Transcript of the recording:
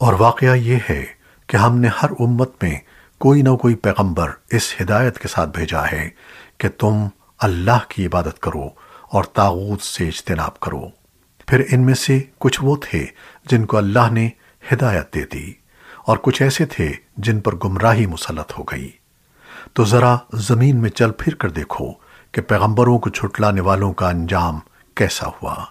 اور واقعہ یہ ہے کہ ہم نے ہر امت میں کوئی نہ کوئی پیغمبر اس ہدایت کے ساتھ بھیجا ہے کہ تم اللہ کی عبادت کرو اور تاغوت سے اجتناب کرو۔ پھر ان میں سے کچھ وہ تھے جن کو اللہ نے ہدایت دے دی اور کچھ ایسے تھے جن پر گمراہی مسلط ہو گئی۔ تو ذرا زمین میں چل پھر کر دیکھو کہ پیغمبروں کو چھٹلانے والوں کا انجام کیسا ہوا۔